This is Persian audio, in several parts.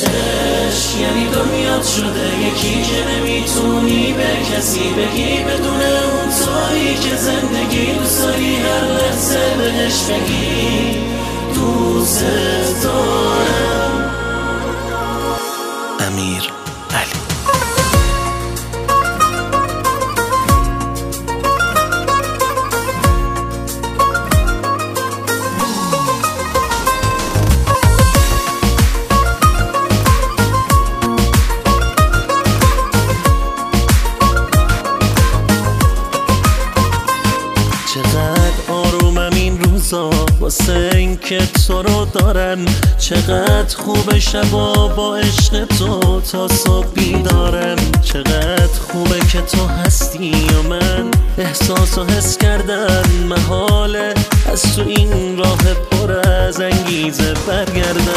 عشق یعنی دنیات شده یکی که نمی‌تونی به کسی بگی بدون اون تایی که زندگی دوست داری هر لحظه بهش بگی. دوست دارم. امیر. واسه اینکه تو رو دارم چقدر خوب شبا با عشق تو تا صبح بیدارم چقدر خوبه که تو هستی و من احساس و حس کردن. محاله از تو این راه پر از انگیزه برگردم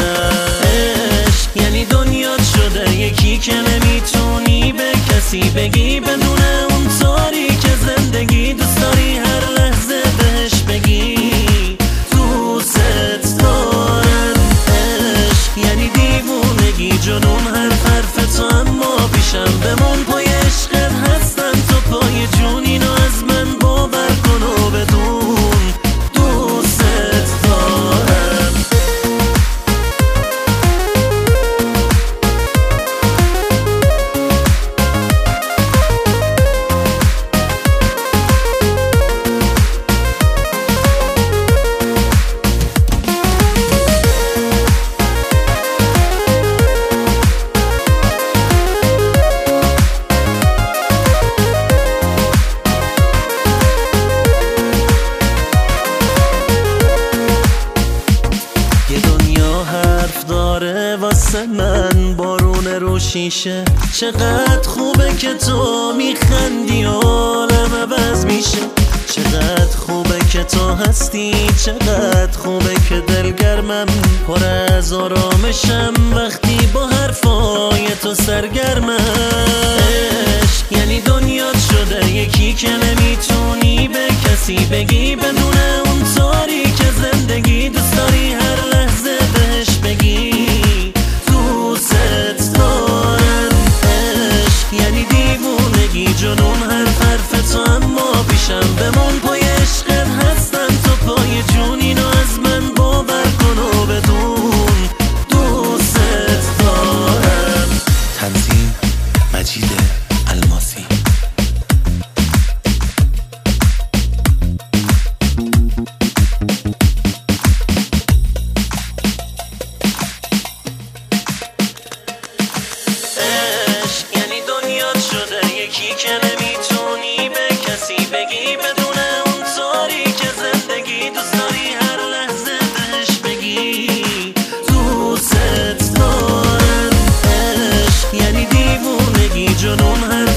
عشق یعنی دنیات شده یکی که نمی‌تونی به کسی بگی. بدون اون تاری که زندگی واسه من بارون رو شیشه. چقدر خوبه که تو میخندی عالم عوض میشه. چقدر خوبه که تو هستی چقدر خوبه که دلگرمم پر از آرامشم وقتی با حرفای تو سرگرمم. عشق یعنی دنیات شده یکی که نمی‌تونی به کسی بگی. بدون اون تاری که زندگی دوست داری. alma así. 有多么恨